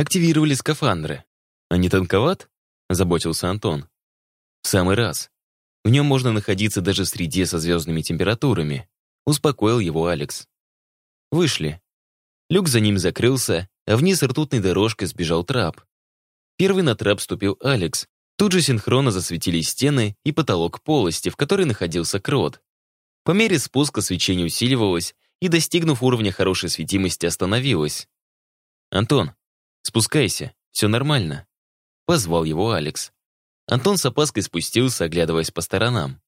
активировали скафандры. А не тонковат? Заботился Антон. В самый раз. В нем можно находиться даже в среде со звездными температурами. Успокоил его Алекс. Вышли. Люк за ним закрылся, а вниз ртутной дорожкой сбежал трап. Первый на трап ступил Алекс. Тут же синхронно засветились стены и потолок полости, в которой находился крот. По мере спуска свечение усиливалось и, достигнув уровня хорошей светимости, остановилось. «Антон, спускайся, все нормально», — позвал его Алекс. Антон с опаской спустился, оглядываясь по сторонам.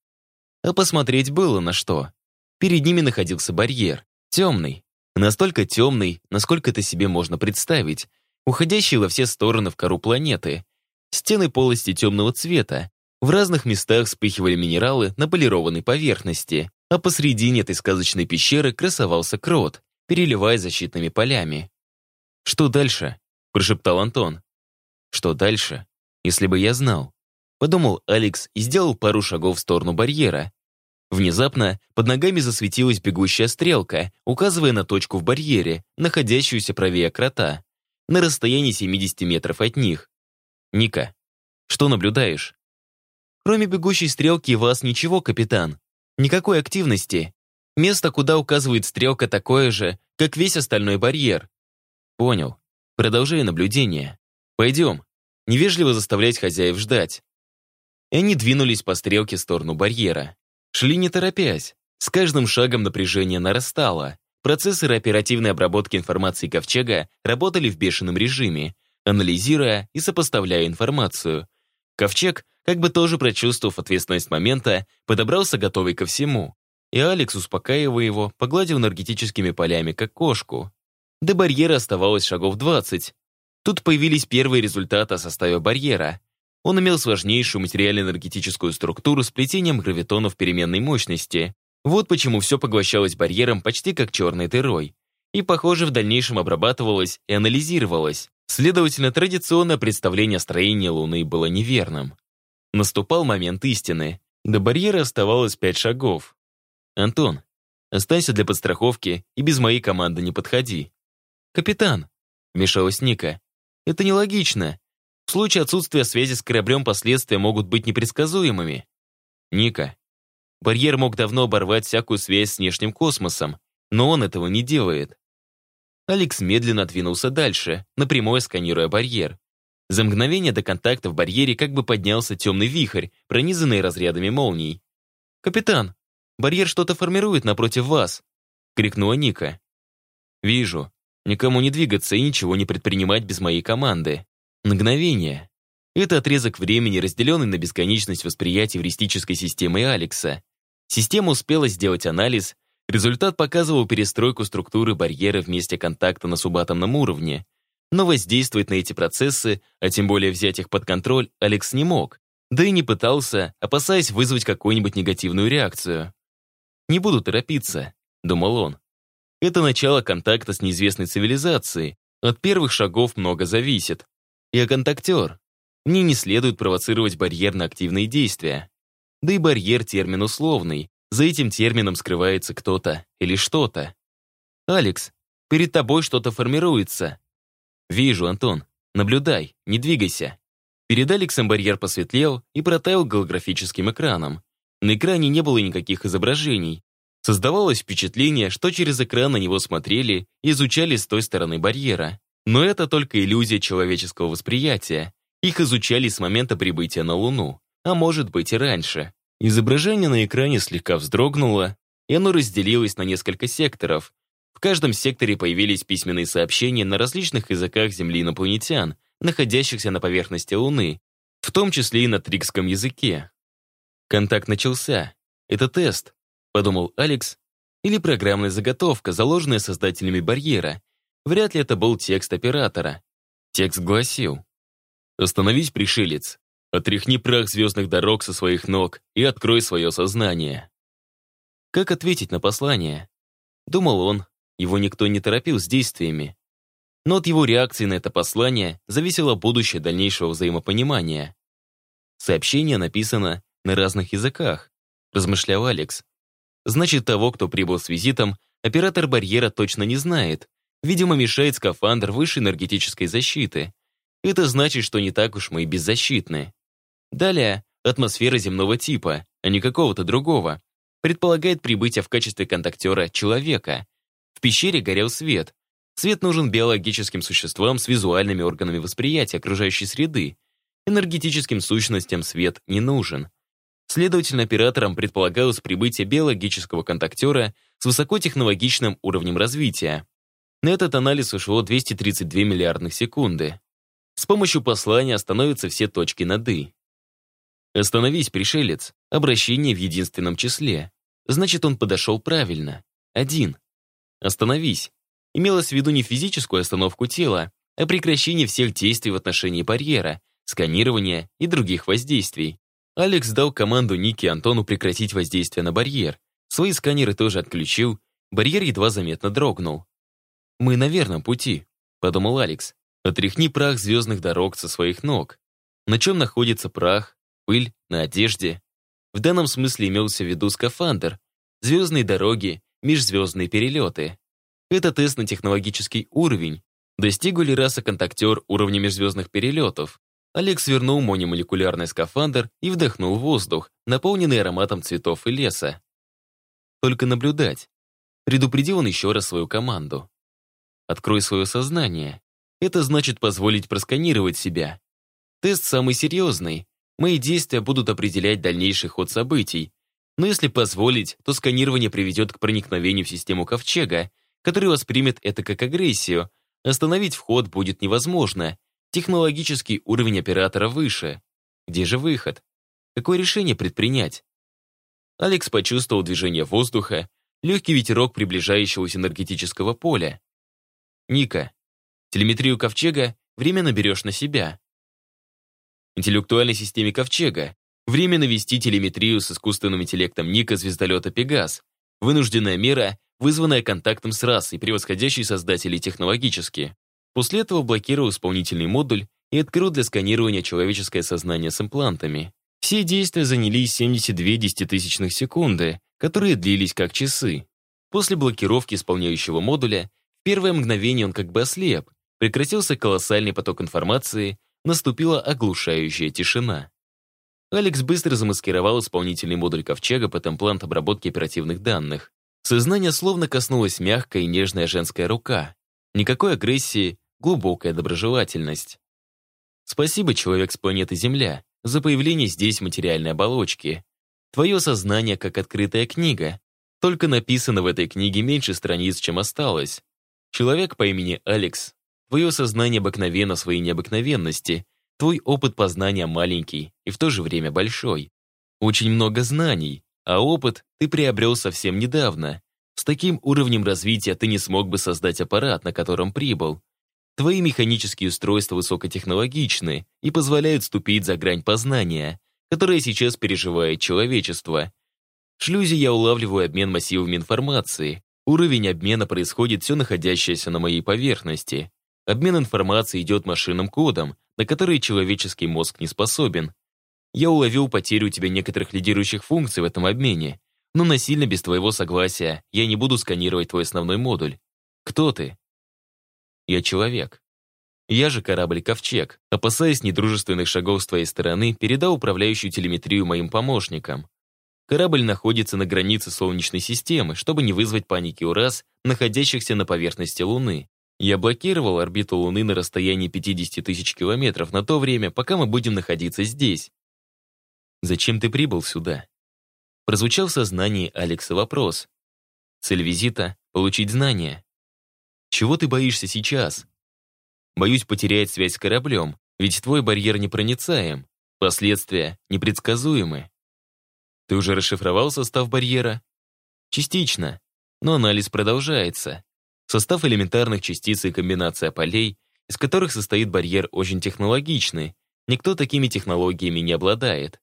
А посмотреть было на что. Перед ними находился барьер, темный, настолько темный, насколько это себе можно представить, уходящий во все стороны в кору планеты. Стены полости темного цвета, в разных местах вспыхивали минералы на полированной поверхности, а посредине этой сказочной пещеры красовался крот, переливая защитными полями. «Что дальше?» – прошептал Антон. «Что дальше? Если бы я знал». Подумал Алекс и сделал пару шагов в сторону барьера. Внезапно под ногами засветилась бегущая стрелка, указывая на точку в барьере, находящуюся правее крота, на расстоянии 70 метров от них. «Ника, что наблюдаешь?» «Кроме бегущей стрелки вас ничего, капитан», Никакой активности. Место, куда указывает стрелка, такое же, как весь остальной барьер. Понял. Продолжай наблюдение. Пойдем. Невежливо заставлять хозяев ждать. И они двинулись по стрелке в сторону барьера. Шли не торопясь. С каждым шагом напряжение нарастало. Процессоры оперативной обработки информации Ковчега работали в бешеном режиме, анализируя и сопоставляя информацию. Ковчег как бы тоже прочувствовав ответственность момента, подобрался готовый ко всему. И Алекс, успокаивая его, погладил энергетическими полями, как кошку. До барьера оставалось шагов 20. Тут появились первые результаты о составе барьера. Он имел сложнейшую материально-энергетическую структуру с плетением гравитонов переменной мощности. Вот почему все поглощалось барьером почти как черной дырой. И, похоже, в дальнейшем обрабатывалось и анализировалось. Следовательно, традиционное представление о строении Луны было неверным. Наступал момент истины. До барьера оставалось пять шагов. «Антон, останься для подстраховки и без моей команды не подходи». «Капитан», — вмешалась Ника, — «это нелогично. В случае отсутствия связи с кораблем последствия могут быть непредсказуемыми». «Ника, барьер мог давно оборвать всякую связь с внешним космосом, но он этого не делает». Алекс медленно двинулся дальше, напрямую сканируя барьер. За мгновение до контакта в барьере как бы поднялся темный вихрь, пронизанный разрядами молний. «Капитан, барьер что-то формирует напротив вас!» — крикнула Ника. «Вижу. Никому не двигаться и ничего не предпринимать без моей команды. Мгновение. Это отрезок времени, разделенный на бесконечность восприятия эвристической системы Алекса. Система успела сделать анализ, результат показывал перестройку структуры барьера в месте контакта на субатомном уровне, но воздействовать на эти процессы, а тем более взять их под контроль, Алекс не мог. Да и не пытался, опасаясь вызвать какую-нибудь негативную реакцию. «Не буду торопиться», — думал он. «Это начало контакта с неизвестной цивилизацией. От первых шагов много зависит. Я контактер. Мне не следует провоцировать барьер на активные действия. Да и барьер — термин условный. За этим термином скрывается кто-то или что-то. «Алекс, перед тобой что-то формируется. «Вижу, Антон. Наблюдай, не двигайся». Перед Алексом барьер посветлел и протаял голографическим экраном. На экране не было никаких изображений. Создавалось впечатление, что через экран на него смотрели и изучали с той стороны барьера. Но это только иллюзия человеческого восприятия. Их изучали с момента прибытия на Луну, а может быть и раньше. Изображение на экране слегка вздрогнуло, и оно разделилось на несколько секторов, каждом секторе появились письменные сообщения на различных языках Земли инопланетян, находящихся на поверхности Луны, в том числе и на трикском языке. Контакт начался. Это тест, подумал Алекс, или программная заготовка, заложенная создателями барьера. Вряд ли это был текст оператора. Текст гласил. «Остановись, пришелец. Отряхни прах звездных дорог со своих ног и открой свое сознание». Как ответить на послание? Думал он, его никто не торопил с действиями. Но от его реакции на это послание зависело будущее дальнейшего взаимопонимания. Сообщение написано на разных языках, размышлял Алекс. Значит, того, кто прибыл с визитом, оператор барьера точно не знает. Видимо, мешает скафандр высшей энергетической защиты. Это значит, что не так уж мы и беззащитны. Далее, атмосфера земного типа, а не какого-то другого, предполагает прибытие в качестве контактера человека. В пещере горел свет. Свет нужен биологическим существам с визуальными органами восприятия окружающей среды. Энергетическим сущностям свет не нужен. Следовательно, операторам предполагалось прибытие биологического контактера с высокотехнологичным уровнем развития. На этот анализ ушло 232 миллиардных секунды. С помощью послания остановятся все точки над «и». «Остановись, пришелец». Обращение в единственном числе. Значит, он подошел правильно. Один. «Остановись». Имелось в виду не физическую остановку тела, а прекращение всех действий в отношении барьера, сканирования и других воздействий. Алекс дал команду Нике и Антону прекратить воздействие на барьер. Свои сканеры тоже отключил. Барьер едва заметно дрогнул. «Мы на верном пути», — подумал Алекс. «Отряхни прах звездных дорог со своих ног. На чем находится прах, пыль, на одежде?» В данном смысле имелся в виду скафандр, звездные дороги, межзвездные перелеты. Это тест на технологический уровень. Достигу ли раса-контактер уровня межзвездных перелетов? Алекс вернул мономолекулярный скафандр и вдохнул воздух, наполненный ароматом цветов и леса. Только наблюдать. Предупредил он еще раз свою команду. Открой свое сознание. Это значит позволить просканировать себя. Тест самый серьезный. Мои действия будут определять дальнейший ход событий. Но если позволить, то сканирование приведет к проникновению в систему ковчега, который воспримет это как агрессию. Остановить вход будет невозможно, Технологический уровень оператора выше. Где же выход? Какое решение предпринять? Алекс почувствовал движение воздуха, легкий ветерок приближающегося энергетического поля. Ника, телеметрию ковчега временно берешь на себя. Интеллектуальной системе ковчега временно вести телеметрию с искусственным интеллектом Ника звездолета «Пегас». Вынужденная мера, вызванная контактом с расой, превосходящей создателей технологически. После этого блокировал исполнительный модуль и открыл для сканирования человеческое сознание с имплантами. Все действия заняли 72 десятитысячных секунды, которые длились как часы. После блокировки исполняющего модуля, в первое мгновение он как бы ослеп, прекратился колоссальный поток информации, наступила оглушающая тишина. Алекс быстро замаскировал исполнительный модуль ковчега под имплант обработки оперативных данных. Сознание словно коснулась мягкая и нежная женская рука. Никакой агрессии, глубокая доброжелательность. Спасибо, человек с планеты Земля, за появление здесь материальной оболочки. Твое сознание как открытая книга. Только написано в этой книге меньше страниц, чем осталось. Человек по имени Алекс. Твое сознание обыкновенно своей необыкновенности. Твой опыт познания маленький и в то же время большой. Очень много знаний, а опыт ты приобрел совсем недавно. С таким уровнем развития ты не смог бы создать аппарат, на котором прибыл. Твои механические устройства высокотехнологичны и позволяют ступить за грань познания, которая сейчас переживает человечество. В шлюзе я улавливаю обмен массивами информации. Уровень обмена происходит все находящееся на моей поверхности. Обмен информацией идет машинным кодом, на который человеческий мозг не способен. Я уловил потерю у тебя некоторых лидирующих функций в этом обмене, но насильно без твоего согласия я не буду сканировать твой основной модуль. Кто ты? Я человек. Я же корабль «Ковчег», опасаясь недружественных шагов с твоей стороны, передал управляющую телеметрию моим помощникам. Корабль находится на границе Солнечной системы, чтобы не вызвать паники у рас, находящихся на поверхности Луны. Я блокировал орбиту Луны на расстоянии 50 тысяч километров на то время, пока мы будем находиться здесь. «Зачем ты прибыл сюда?» Прозвучал в сознании Алекса вопрос. Цель визита — получить знания. Чего ты боишься сейчас? Боюсь потерять связь с кораблем, ведь твой барьер непроницаем. Последствия непредсказуемы. Ты уже расшифровал состав барьера? Частично, но анализ продолжается. Состав элементарных частиц и комбинация полей, из которых состоит барьер, очень технологичный. Никто такими технологиями не обладает.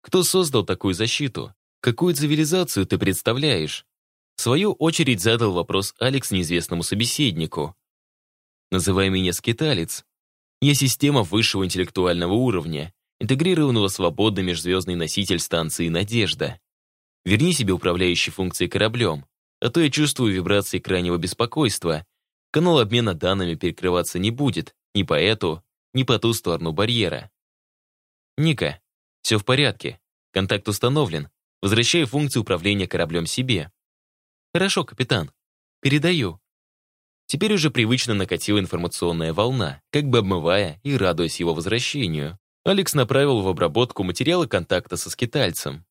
Кто создал такую защиту? Какую цивилизацию ты представляешь? В свою очередь задал вопрос Алекс неизвестному собеседнику. «Называй меня скиталец. Я система высшего интеллектуального уровня, интегрированного свободный межзвездный носитель станции «Надежда». Верни себе управляющие функции кораблем, а то я чувствую вибрации крайнего беспокойства. Канал обмена данными перекрываться не будет ни по эту, ни по ту сторону барьера. Ника, все в порядке. Контакт установлен. Возвращаю функцию управления кораблем себе. Хорошо, капитан. Передаю. Теперь уже привычно накатила информационная волна, как бы обмывая и радуясь его возвращению. Алекс направил в обработку материала контакта со скитальцем.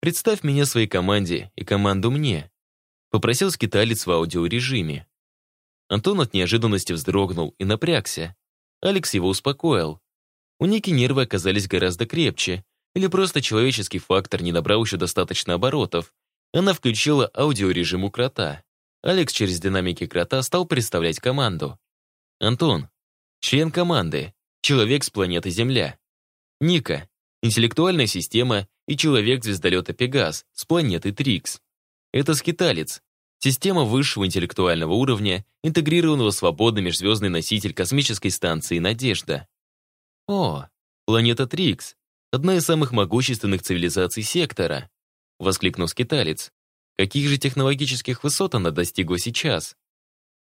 «Представь меня своей команде и команду мне», попросил скиталец в аудиорежиме. Антон от неожиданности вздрогнул и напрягся. Алекс его успокоил. У Ники нервы оказались гораздо крепче, или просто человеческий фактор не набрал еще достаточно оборотов. Она включила аудиорежим у крота. Алекс через динамики крота стал представлять команду. Антон, член команды, человек с планеты Земля. Ника, интеллектуальная система и человек звездолета Пегас с планеты Трикс. Это скиталец, система высшего интеллектуального уровня, интегрированного свободный межзвездный носитель космической станции «Надежда». О, планета Трикс, одна из самых могущественных цивилизаций сектора, воскликнул скиталец. Каких же технологических высот она достигла сейчас?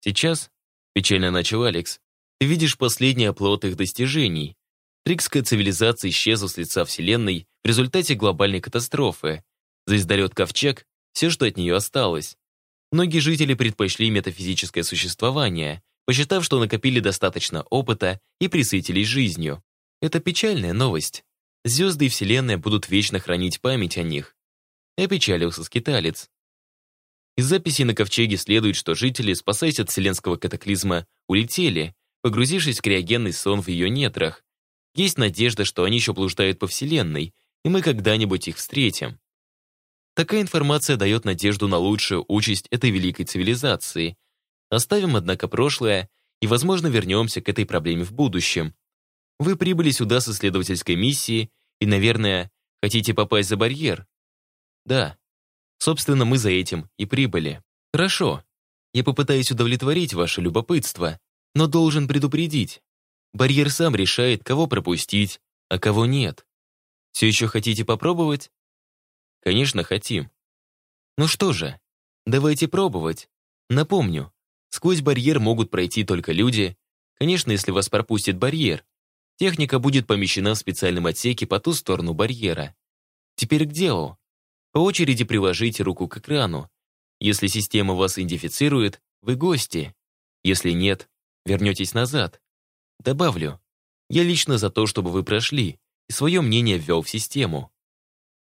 Сейчас, печально начал Алекс, ты видишь последний оплот их достижений. Трикская цивилизация исчезла с лица Вселенной в результате глобальной катастрофы. Звездолет Ковчег — все, что от нее осталось. Многие жители предпочли метафизическое существование, посчитав, что накопили достаточно опыта и присытились жизнью. Это печальная новость. Звезды и Вселенная будут вечно хранить память о них. Опечалился скиталец. Из записей на ковчеге следует, что жители, спасаясь от вселенского катаклизма, улетели, погрузившись в криогенный сон в ее нетрах. Есть надежда, что они еще блуждают по Вселенной, и мы когда-нибудь их встретим. Такая информация дает надежду на лучшую участь этой великой цивилизации. Оставим, однако, прошлое и, возможно, вернемся к этой проблеме в будущем. Вы прибыли сюда с исследовательской миссией и, наверное, хотите попасть за барьер? Да. Собственно, мы за этим и прибыли. Хорошо. Я попытаюсь удовлетворить ваше любопытство, но должен предупредить. Барьер сам решает, кого пропустить, а кого нет. Все еще хотите попробовать? Конечно, хотим. Ну что же, давайте пробовать. Напомню, сквозь барьер могут пройти только люди. Конечно, если вас пропустит барьер. Техника будет помещена в специальном отсеке по ту сторону барьера. Теперь к делу. По очереди приложите руку к экрану. Если система вас идентифицирует, вы гости. Если нет, вернетесь назад. Добавлю, я лично за то, чтобы вы прошли, и свое мнение ввел в систему.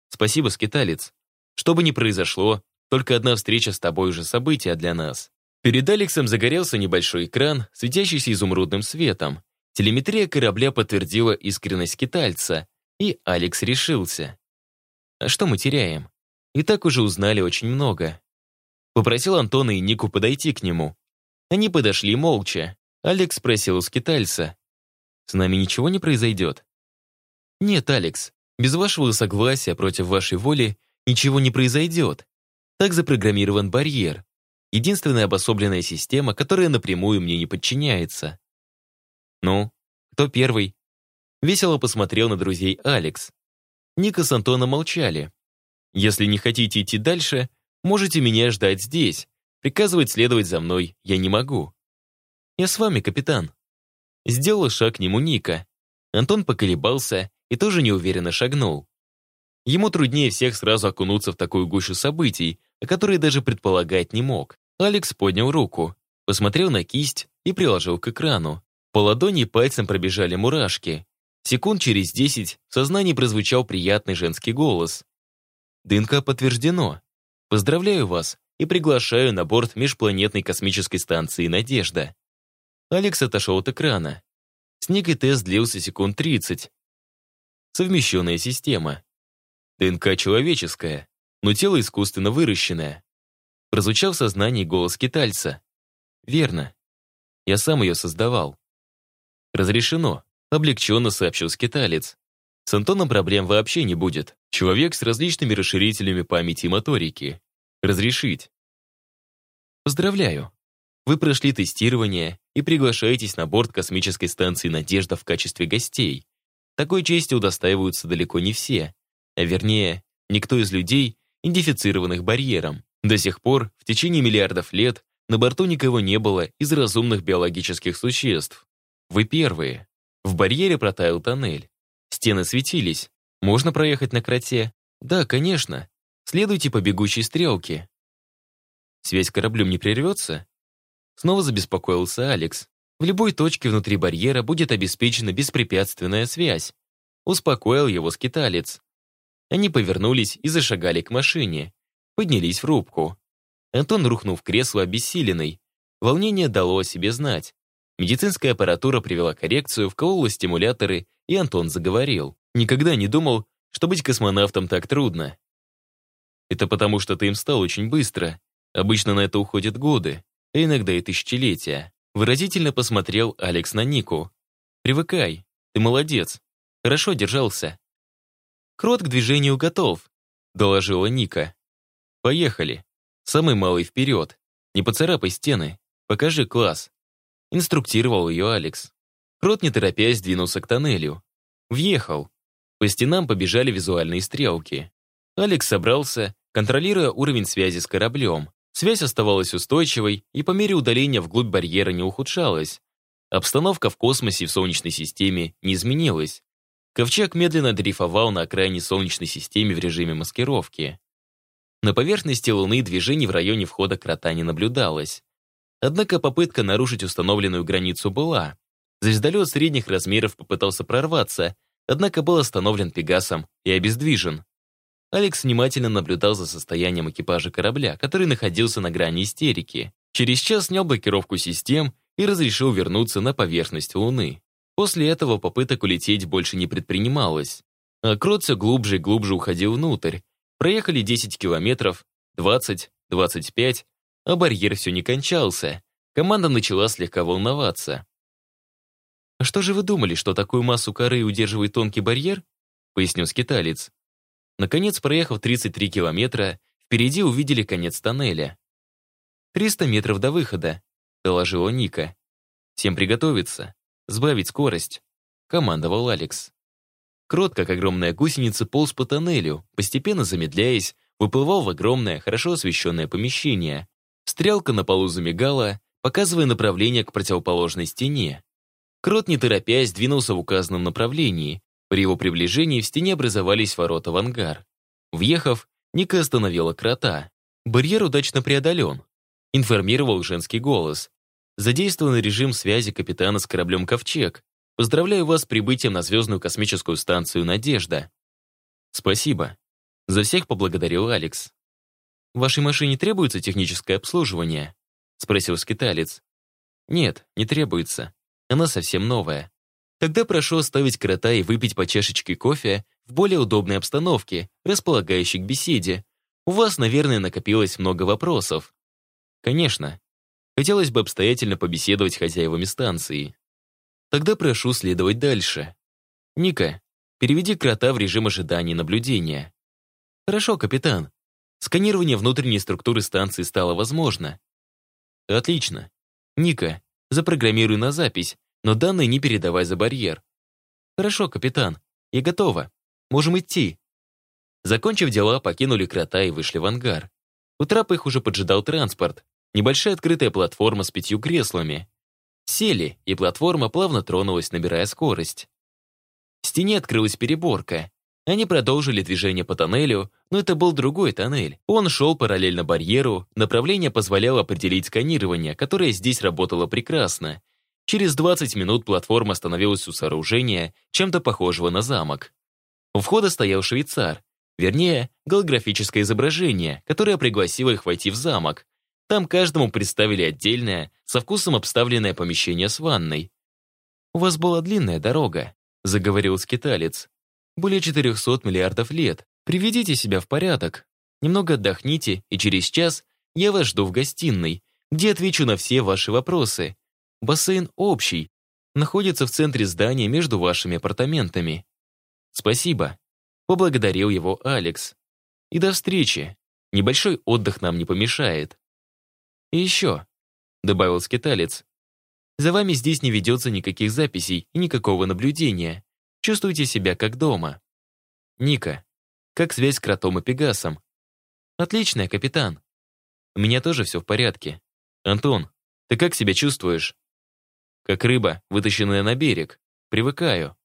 Спасибо, скиталец. Что бы ни произошло, только одна встреча с тобой уже событие для нас. Перед Алексом загорелся небольшой экран, светящийся изумрудным светом. Телеметрия корабля подтвердила искренность скитальца, и Алекс решился. А что мы теряем? И так уже узнали очень много. Попросил Антона и Нику подойти к нему. Они подошли молча. Алекс спросил у скитальца. «С нами ничего не произойдет?» «Нет, Алекс, без вашего согласия против вашей воли ничего не произойдет. Так запрограммирован барьер. Единственная обособленная система, которая напрямую мне не подчиняется. Ну, кто первый? Весело посмотрел на друзей Алекс. Ника с Антоном молчали. Если не хотите идти дальше, можете меня ждать здесь. Приказывать следовать за мной я не могу. Я с вами, капитан. Сделала шаг к нему Ника. Антон поколебался и тоже неуверенно шагнул. Ему труднее всех сразу окунуться в такую гущу событий, о которой даже предполагать не мог. Алекс поднял руку, посмотрел на кисть и приложил к экрану. По ладони пальцем пробежали мурашки. Секунд через десять в сознании прозвучал приятный женский голос. «ДНК подтверждено. Поздравляю вас и приглашаю на борт межпланетной космической станции «Надежда». Алекс отошел от экрана. Снег и тест длился секунд 30, совмещенная система. ДНК человеческая, но тело искусственно выращенное. Прозвучал в сознании голос китальца. Верно. Я сам ее создавал. Разрешено, облегченно сообщил скиталец. С Антоном проблем вообще не будет. Человек с различными расширителями памяти и моторики. Разрешить. Поздравляю. Вы прошли тестирование и приглашаетесь на борт космической станции «Надежда» в качестве гостей. Такой чести удостаиваются далеко не все, а вернее, никто из людей, идентифицированных барьером. До сих пор, в течение миллиардов лет, На борту никого не было из разумных биологических существ. Вы первые. В барьере протаял тоннель. Стены светились. Можно проехать на кроте? Да, конечно. Следуйте по бегущей стрелке. Связь с кораблем не прервется? Снова забеспокоился Алекс. В любой точке внутри барьера будет обеспечена беспрепятственная связь. Успокоил его скиталец. Они повернулись и зашагали к машине. Поднялись в рубку. Антон рухнул в кресло обессиленный. Волнение дало о себе знать. Медицинская аппаратура привела коррекцию, вколола стимуляторы, и Антон заговорил. Никогда не думал, что быть космонавтом так трудно. Это потому, что ты им стал очень быстро. Обычно на это уходят годы, а иногда и тысячелетия. Выразительно посмотрел Алекс на Нику. «Привыкай, ты молодец. Хорошо держался». «Крот к движению готов», — доложила Ника. «Поехали. Самый малый вперед. Не поцарапай стены. Покажи класс». Инструктировал ее Алекс. Крот, не торопясь, двинулся к тоннелю. Въехал. По стенам побежали визуальные стрелки. Алекс собрался, контролируя уровень связи с кораблем. Связь оставалась устойчивой и по мере удаления вглубь барьера не ухудшалась. Обстановка в космосе и в Солнечной системе не изменилась. Ковчег медленно дрейфовал на окраине Солнечной системы в режиме маскировки. На поверхности Луны движений в районе входа крота не наблюдалось. Однако попытка нарушить установленную границу была. Звездолет средних размеров попытался прорваться, однако был остановлен Пегасом и обездвижен. Алекс внимательно наблюдал за состоянием экипажа корабля, который находился на грани истерики. Через час снял блокировку систем и разрешил вернуться на поверхность Луны. После этого попыток улететь больше не предпринималось. А Крот все глубже и глубже уходил внутрь. Проехали 10 километров, 20, 25, а барьер все не кончался. Команда начала слегка волноваться. «А что же вы думали, что такую массу коры удерживает тонкий барьер?» пояснил скиталец. Наконец, проехав 33 километра, впереди увидели конец тоннеля. «Триста метров до выхода», — доложила Ника. «Всем приготовиться, сбавить скорость», — командовал Алекс. Крот, как огромная гусеница, полз по тоннелю, постепенно замедляясь, выплывал в огромное, хорошо освещенное помещение. Стрелка на полу замигала, показывая направление к противоположной стене. Крот, не торопясь, двинулся в указанном направлении, при его приближении в стене образовались ворота в ангар. Въехав, Ника остановила крота. Барьер удачно преодолен. Информировал женский голос. Задействован режим связи капитана с кораблем «Ковчег». Поздравляю вас с прибытием на звездную космическую станцию «Надежда». Спасибо. За всех поблагодарил Алекс. «Вашей машине требуется техническое обслуживание?» Спросил скиталец. «Нет, не требуется. Она совсем новая. Тогда прошу оставить крота и выпить по чашечке кофе в более удобной обстановке, располагающей к беседе. У вас, наверное, накопилось много вопросов. Конечно. Хотелось бы обстоятельно побеседовать хозяевами станции. Тогда прошу следовать дальше. Ника, переведи крота в режим ожидания наблюдения. Хорошо, капитан. Сканирование внутренней структуры станции стало возможно. Отлично. Ника, запрограммируй на запись, но данные не передавай за барьер. Хорошо, капитан, я готова. Можем идти. Закончив дела, покинули крота и вышли в ангар. У трапа их уже поджидал транспорт. Небольшая открытая платформа с пятью креслами. Сели, и платформа плавно тронулась, набирая скорость. В стене открылась переборка. Они продолжили движение по тоннелю, но это был другой тоннель. Он шел параллельно барьеру, направление позволяло определить сканирование, которое здесь работало прекрасно. Через 20 минут платформа остановилась у сооружения, чем-то похожего на замок. У входа стоял швейцар, вернее, голографическое изображение, которое пригласило их войти в замок. Там каждому представили отдельное, со вкусом обставленное помещение с ванной. «У вас была длинная дорога», — заговорил скиталец. «Более 400 миллиардов лет. Приведите себя в порядок. Немного отдохните, и через час я вас жду в гостиной, где отвечу на все ваши вопросы. Бассейн общий, находится в центре здания между вашими апартаментами. Спасибо. Поблагодарил его Алекс. И до встречи. Небольшой отдых нам не помешает. И еще, добавил скиталец, за вами здесь не ведется никаких записей и никакого наблюдения. Чувствуйте себя как дома. Ника, как связь с кротом и пегасом? Отличная, капитан. У меня тоже все в порядке. «Антон, ты как себя чувствуешь?» «Как рыба, вытащенная на берег. Привыкаю».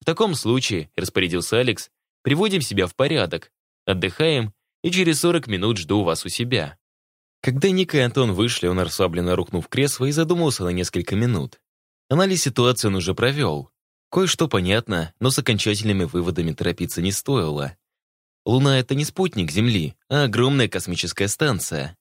«В таком случае», — распорядился Алекс, «приводим себя в порядок, отдыхаем и через 40 минут жду вас у себя». Когда Ника и Антон вышли, он расслабленно рухнул в кресло и задумался на несколько минут. Анализ ситуации он уже провел. Кое-что понятно, но с окончательными выводами торопиться не стоило. Луна — это не спутник Земли, а огромная космическая станция.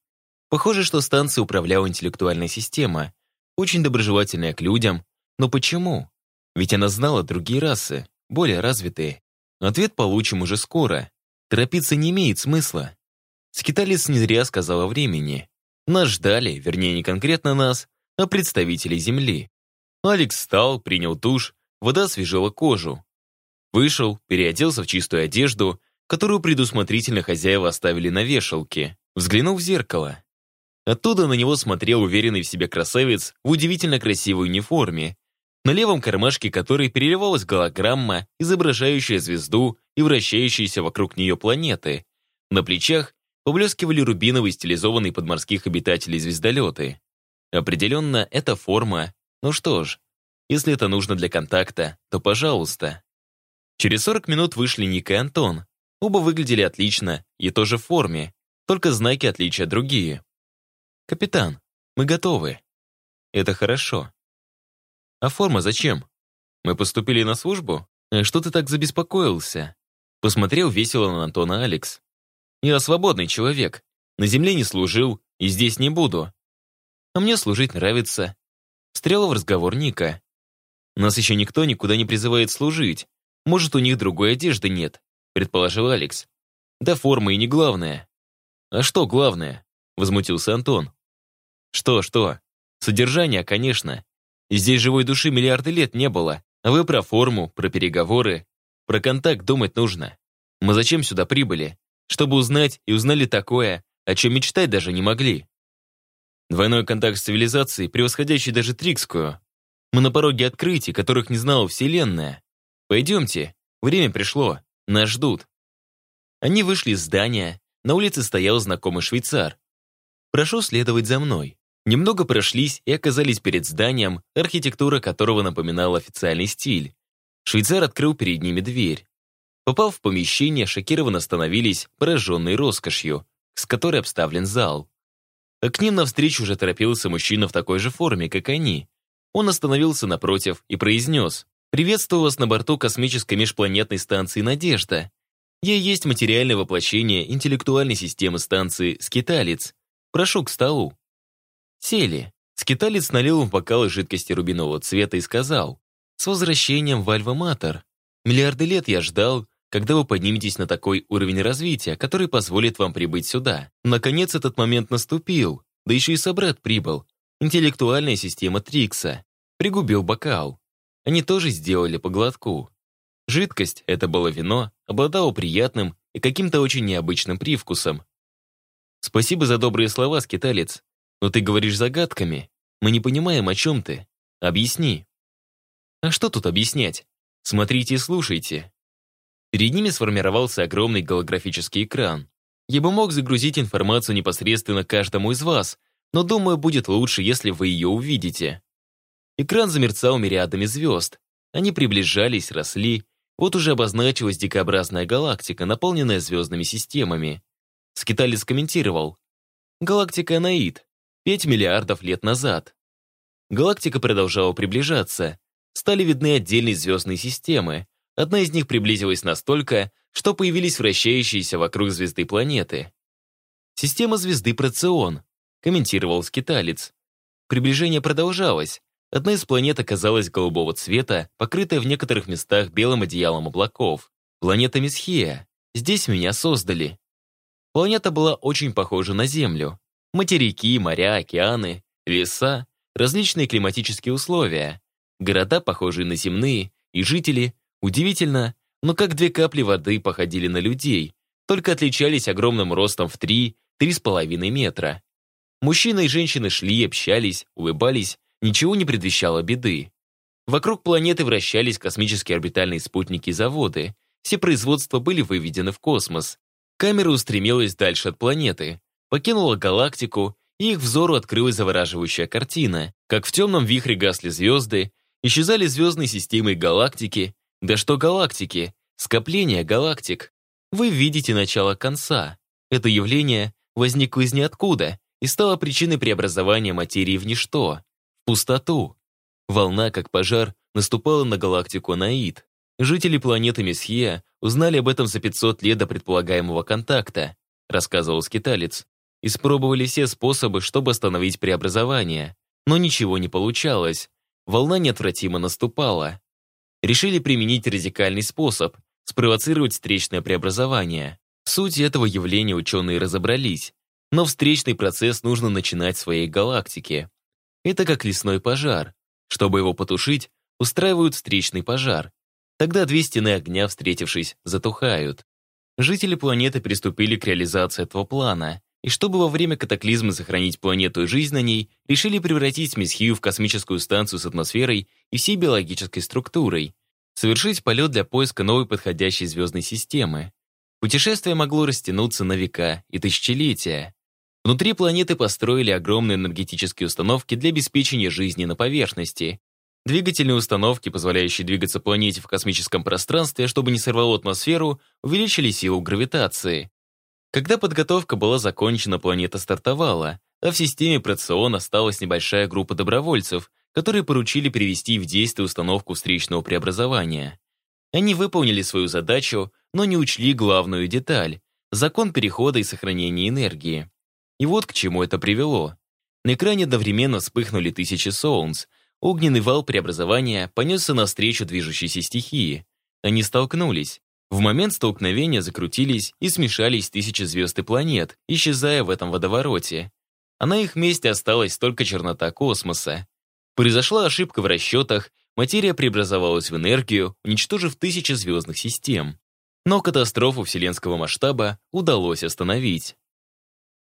Похоже, что станция управляла интеллектуальная система, очень доброжелательная к людям. Но почему? Ведь она знала другие расы, более развитые. Ответ получим уже скоро. Торопиться не имеет смысла. Скиталец не зря сказала времени. Нас ждали, вернее, не конкретно нас, а представители Земли. Алекс встал, принял душ, вода освежила кожу. Вышел, переоделся в чистую одежду, которую предусмотрительно хозяева оставили на вешалке. Взглянул в зеркало. Оттуда на него смотрел уверенный в себе красавец в удивительно красивой униформе, на левом кармашке которой переливалась голограмма, изображающая звезду и вращающиеся вокруг нее планеты. На плечах поблескивали рубиновые стилизованные под морских обитателей звездолеты. Определенно, это форма. Ну что ж, если это нужно для контакта, то пожалуйста. Через 40 минут вышли Ник и Антон. Оба выглядели отлично и тоже в форме, только знаки отличия другие. «Капитан, мы готовы». «Это хорошо». «А форма зачем? Мы поступили на службу? А что ты так забеспокоился?» Посмотрел весело на Антона Алекс. «Я свободный человек. На земле не служил и здесь не буду. А мне служить нравится». Встряла в разговор Ника. «Нас еще никто никуда не призывает служить. Может, у них другой одежды нет», предположил Алекс. «Да форма и не главное». «А что главное?» возмутился Антон. Что, что? Содержание, конечно. Здесь живой души миллиарды лет не было, а вы про форму, про переговоры, про контакт думать нужно. Мы зачем сюда прибыли? Чтобы узнать и узнали такое, о чем мечтать даже не могли. Двойной контакт с цивилизацией, превосходящий даже Трикскую. Мы на пороге открытий, которых не знала Вселенная. Пойдемте, время пришло, нас ждут. Они вышли из здания, на улице стоял знакомый швейцар. «Прошу следовать за мной». Немного прошлись и оказались перед зданием, архитектура которого напоминала официальный стиль. Швейцар открыл перед ними дверь. Попав в помещение, шокированно остановились, пораженные роскошью, с которой обставлен зал. А к ним навстречу уже торопился мужчина в такой же форме, как они. Он остановился напротив и произнес «Приветствую вас на борту космической межпланетной станции «Надежда». Я есть материальное воплощение интеллектуальной системы станции «Скиталец». Прошу к столу». Сели. Скиталец налил в бокалы жидкости рубинового цвета и сказал, «С возвращением в Альва-Матер. Миллиарды лет я ждал, когда вы подниметесь на такой уровень развития, который позволит вам прибыть сюда. Наконец этот момент наступил, да еще и собрат прибыл. Интеллектуальная система Трикса. Пригубил бокал. Они тоже сделали по глотку. Жидкость, это было вино, обладала приятным и каким-то очень необычным привкусом. Спасибо за добрые слова, скиталец. Но ты говоришь загадками. Мы не понимаем, о чем ты. Объясни. А что тут объяснять? Смотрите и слушайте. Перед ними сформировался огромный голографический экран. Я бы мог загрузить информацию непосредственно каждому из вас, но думаю, будет лучше, если вы ее увидите. Экран замерцал мириадами звезд. Они приближались, росли. Вот уже обозначилась дикообразная галактика, наполненная звездными системами. Скиталец комментировал. Галактика Анаид. 5 миллиардов лет назад. Галактика продолжала приближаться. Стали видны отдельные звездные системы. Одна из них приблизилась настолько, что появились вращающиеся вокруг звезды планеты. «Система звезды Процион», — комментировал скиталец. Приближение продолжалось. Одна из планет оказалась голубого цвета, покрытая в некоторых местах белым одеялом облаков. Планета Месхия. Здесь меня создали. Планета была очень похожа на Землю. Материки, моря, океаны, леса, различные климатические условия, города, похожие на земные, и жители, удивительно, но как две капли воды походили на людей, только отличались огромным ростом в 3-3,5 метра. Мужчины и женщины шли, общались, улыбались, ничего не предвещало беды. Вокруг планеты вращались космические орбитальные спутники и заводы, все производства были выведены в космос, Камера устремилась дальше от планеты, покинула галактику и их взору открылась завораживающая картина, как в темном вихре гасли звезды, исчезали звездные системы и галактики, да что галактики, скопление галактик. Вы видите начало конца. Это явление возникло из ниоткуда и стало причиной преобразования материи в ничто, в пустоту. Волна, как пожар, наступала на галактику Наид. Жители планеты Месхия узнали об этом за 500 лет до предполагаемого контакта, рассказывал скиталец. Испробовали все способы, чтобы остановить преобразование, но ничего не получалось. Волна неотвратимо наступала. Решили применить радикальный способ – спровоцировать встречное преобразование. В сути этого явления ученые разобрались, но встречный процесс нужно начинать в своей галактике. Это как лесной пожар. Чтобы его потушить, устраивают встречный пожар. Тогда две стены огня, встретившись, затухают. Жители планеты приступили к реализации этого плана, и чтобы во время катаклизма сохранить планету и жизнь на ней, решили превратить Месхию в космическую станцию с атмосферой и всей биологической структурой, совершить полет для поиска новой подходящей звездной системы. Путешествие могло растянуться на века и тысячелетия. Внутри планеты построили огромные энергетические установки для обеспечения жизни на поверхности. Двигательные установки, позволяющие двигаться планете в космическом пространстве, чтобы не сорвало атмосферу, увеличили силу гравитации. Когда подготовка была закончена, планета стартовала, а в системе Процион осталась небольшая группа добровольцев, которые поручили привести в действие установку встречного преобразования. Они выполнили свою задачу, но не учли главную деталь — закон перехода и сохранения энергии. И вот к чему это привело. На экране одновременно вспыхнули тысячи солнц. Огненный вал преобразования понесся навстречу движущейся стихии. Они столкнулись. В момент столкновения закрутились и смешались тысячи звезд и планет, исчезая в этом водовороте. А на их месте осталась только чернота космоса. Произошла ошибка в расчетах, материя преобразовалась в энергию, уничтожив тысячи звездных систем. Но катастрофу вселенского масштаба удалось остановить.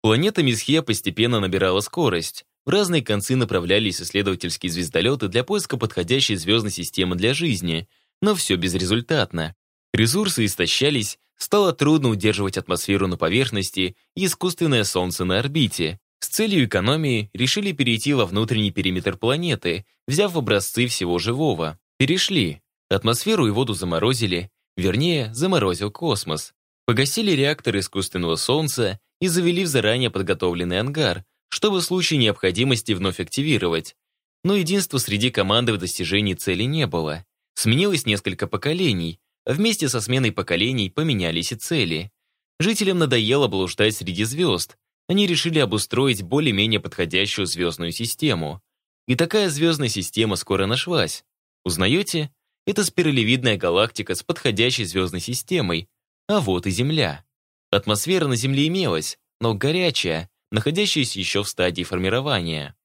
Планета Мисхе постепенно набирала скорость. В разные концы направлялись исследовательские звездолеты для поиска подходящей звездной системы для жизни, но все безрезультатно. Ресурсы истощались, стало трудно удерживать атмосферу на поверхности и искусственное Солнце на орбите. С целью экономии решили перейти во внутренний периметр планеты, взяв образцы всего живого. Перешли. Атмосферу и воду заморозили, вернее, заморозил космос. Погасили реактор искусственного Солнца и завели в заранее подготовленный ангар, чтобы в случае необходимости вновь активировать. Но единства среди команды в достижении цели не было. Сменилось несколько поколений, а вместе со сменой поколений поменялись и цели. Жителям надоело блуждать среди звезд. Они решили обустроить более-менее подходящую звездную систему. И такая звездная система скоро нашлась. Узнаете? Это спиралевидная галактика с подходящей звездной системой. А вот и Земля. Атмосфера на Земле имелась, но горячая, находящаяся еще в стадии формирования.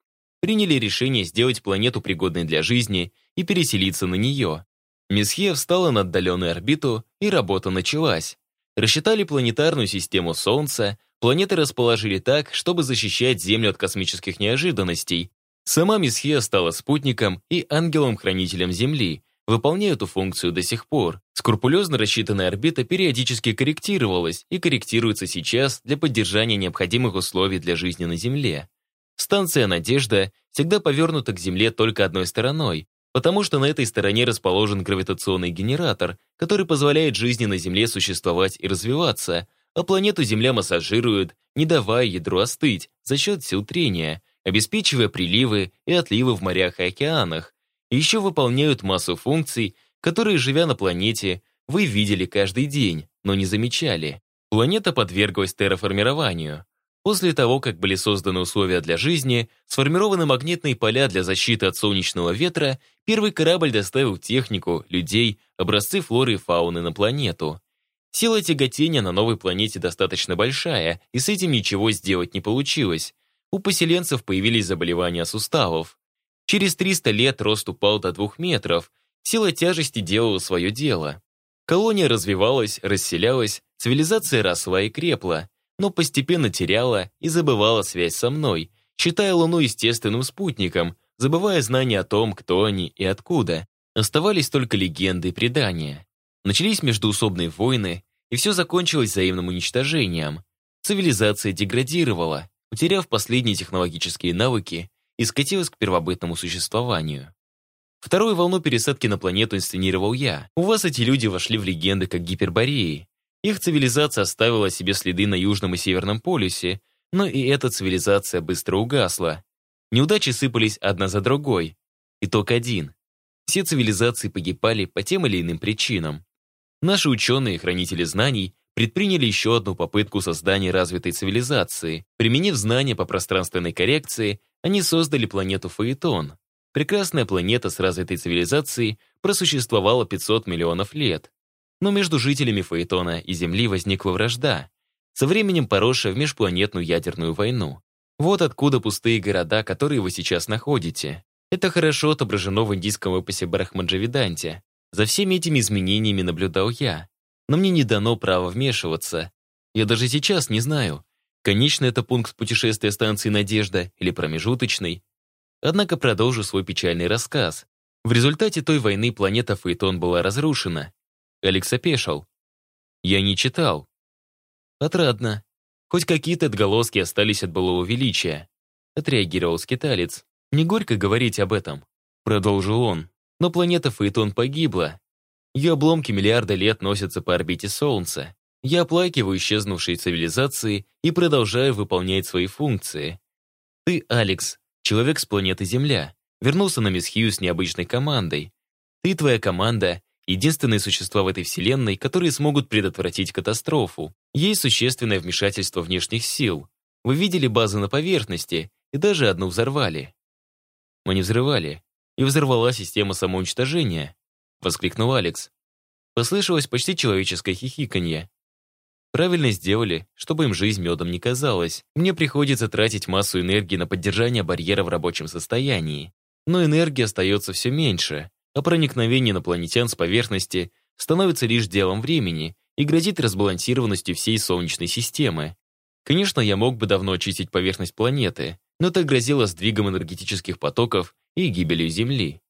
Приняли решение сделать планету пригодной для жизни и переселиться на нее. Месхе встала на отдаленную орбиту, и работа началась. Рассчитали планетарную систему Солнца, планеты расположили так, чтобы защищать Землю от космических неожиданностей. Сама Месхе стала спутником и ангелом-хранителем Земли, выполняя эту функцию до сих пор. Скрупулезно рассчитанная орбита периодически корректировалась и корректируется сейчас для поддержания необходимых условий для жизни на Земле. Станция «Надежда» всегда повернута к Земле только одной стороной, потому что на этой стороне расположен гравитационный генератор, который позволяет жизни на Земле существовать и развиваться, а планету Земля массажирует, не давая ядру остыть за счет сил трения, обеспечивая приливы и отливы в морях и океанах, еще выполняют массу функций, которые, живя на планете, вы видели каждый день, но не замечали. Планета подверглась терраформированию. После того, как были созданы условия для жизни, сформированы магнитные поля для защиты от солнечного ветра, первый корабль доставил технику, людей, образцы флоры и фауны на планету. Сила тяготения на новой планете достаточно большая, и с этим ничего сделать не получилось. У поселенцев появились заболевания суставов. Через 300 лет рост упал до 2 метров, сила тяжести делала свое дело. Колония развивалась, расселялась, цивилизация росла и крепла, но постепенно теряла и забывала связь со мной, считая Луну естественным спутником, забывая знания о том, кто они и откуда. Оставались только легенды и предания. Начались междуусобные войны, и все закончилось взаимным уничтожением. Цивилизация деградировала, утеряв последние технологические навыки и скатилась к первобытному существованию. Вторую волну пересадки на планету инсценировал я. У вас эти люди вошли в легенды как гипербореи. Их цивилизация оставила себе следы на Южном и Северном полюсе, но и эта цивилизация быстро угасла. Неудачи сыпались одна за другой. Итог один. Все цивилизации погибали по тем или иным причинам. Наши ученые, хранители знаний, предприняли еще одну попытку создания развитой цивилизации. Применив знания по пространственной коррекции, они создали планету Фаэтон. Прекрасная планета с развитой цивилизацией просуществовала 500 миллионов лет. Но между жителями Фаэтона и Земли возникла вражда, со временем поросшая в межпланетную ядерную войну. Вот откуда пустые города, которые вы сейчас находите. Это хорошо отображено в индийском эпосе Брахмаджавиданте. За всеми этими изменениями наблюдал я, но мне не дано право вмешиваться. Я даже сейчас не знаю, конечный это пункт путешествия станции «Надежда» или промежуточный. Однако продолжу свой печальный рассказ. В результате той войны планета Фаэтон была разрушена. Алекс опешил. Я не читал. Отрадно. Хоть какие-то отголоски остались от былого величия. Отреагировал скиталец. Не горько говорить об этом. Продолжил он. Но планета Фаэтон погибла, ее обломки миллиарда лет носятся по орбите Солнца. Я оплакиваю исчезнувшие цивилизации и продолжаю выполнять свои функции. Ты, Алекс, человек с планеты Земля, вернулся на Месхию с необычной командой. Ты и твоя команда — единственные существа в этой вселенной, которые смогут предотвратить катастрофу. Есть существенное вмешательство внешних сил. Вы видели базы на поверхности и даже одну взорвали. Мы не взрывали, и взорвала система самоуничтожения. — воскликнул Алекс. Послышалось почти человеческое хихиканье. Правильно сделали, чтобы им жизнь медом не казалась. Мне приходится тратить массу энергии на поддержание барьера в рабочем состоянии. Но энергии остается все меньше, а проникновение инопланетян с поверхности становится лишь делом времени и грозит разбалансированностью всей Солнечной системы. Конечно, я мог бы давно очистить поверхность планеты, но это грозило сдвигом энергетических потоков и гибелью Земли.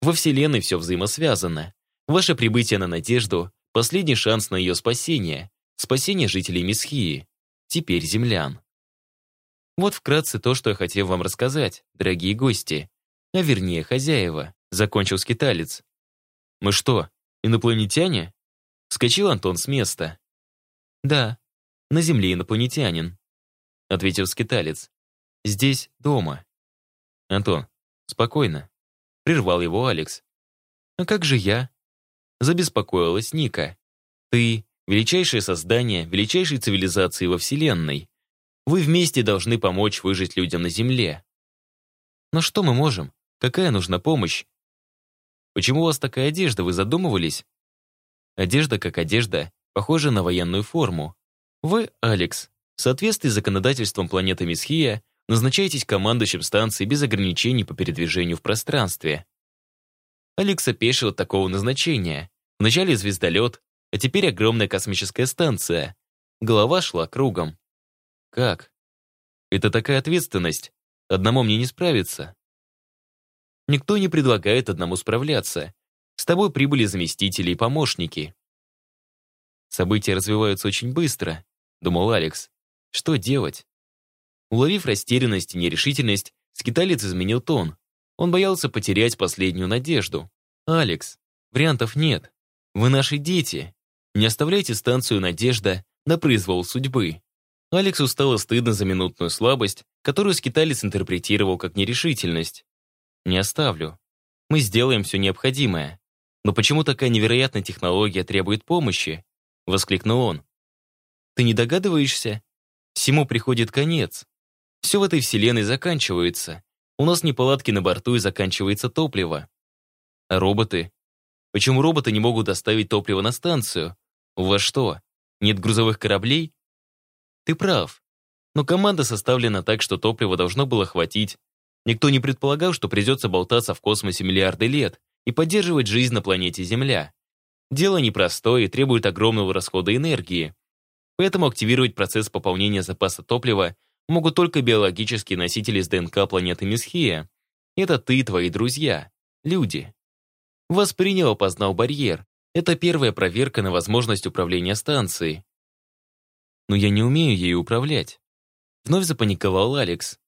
Во Вселенной все взаимосвязано. Ваше прибытие на Надежду — последний шанс на ее спасение, спасение жителей Месхии, теперь землян. Вот вкратце то, что я хотел вам рассказать, дорогие гости, а вернее хозяева, закончил скиталец. Мы что, инопланетяне? Вскочил Антон с места. Да, на Земле инопланетянин, ответил скиталец. Здесь дома. Антон, спокойно. Прервал его Алекс. «А как же я?» Забеспокоилась Ника. «Ты — величайшее создание, величайшей цивилизации во Вселенной. Вы вместе должны помочь выжить людям на Земле». «Но что мы можем? Какая нужна помощь?» «Почему у вас такая одежда, вы задумывались?» Одежда как одежда, похожа на военную форму. Вы, Алекс, в соответствии с законодательством планеты Месхия, Назначайтесь командующим станции без ограничений по передвижению в пространстве. Алекс опешил от такого назначения. Вначале звездолет, а теперь огромная космическая станция. Голова шла кругом. Как? Это такая ответственность. Одному мне не справиться. Никто не предлагает одному справляться. С тобой прибыли заместители и помощники. События развиваются очень быстро, думал Алекс. Что делать? Уловив растерянность и нерешительность, скиталец изменил тон. Он боялся потерять последнюю надежду. «Алекс, вариантов нет. Вы наши дети. Не оставляйте станцию «Надежда» на произвол судьбы». Алексу стало стыдно за минутную слабость, которую скиталец интерпретировал как нерешительность. «Не оставлю. Мы сделаем все необходимое. Но почему такая невероятная технология требует помощи?» — воскликнул он. «Ты не догадываешься? Всему приходит конец. Все в этой вселенной заканчивается. У нас неполадки на борту и заканчивается топливо. А роботы? Почему роботы не могут доставить топливо на станцию? У вас что, нет грузовых кораблей? Ты прав. Но команда составлена так, что топлива должно было хватить. Никто не предполагал, что придется болтаться в космосе миллиарды лет и поддерживать жизнь на планете Земля. Дело непростое и требует огромного расхода энергии. Поэтому активировать процесс пополнения запаса топлива могут только биологические носители с ДНК планеты Месхия. Это ты и твои друзья, люди. Воспринял, опознал барьер. Это первая проверка на возможность управления станцией. Но я не умею ею управлять. Вновь запаниковал Алекс.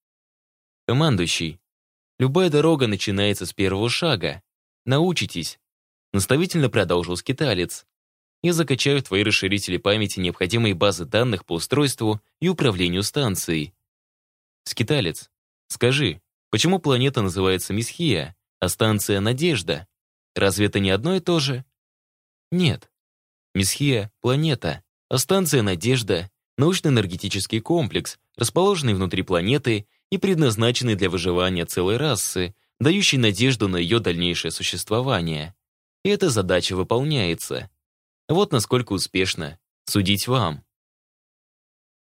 Командующий, любая дорога начинается с первого шага. Научитесь. Наставительно продолжил скиталец. Я закачаю в твои расширители памяти необходимые базы данных по устройству и управлению станцией. Скиталец, скажи, почему планета называется Мисхия, а станция Надежда? Разве это не одно и то же? Нет. Мисхия — планета, а станция Надежда — научно-энергетический комплекс, расположенный внутри планеты и предназначенный для выживания целой расы, дающий надежду на ее дальнейшее существование. И эта задача выполняется. Вот насколько успешно судить вам.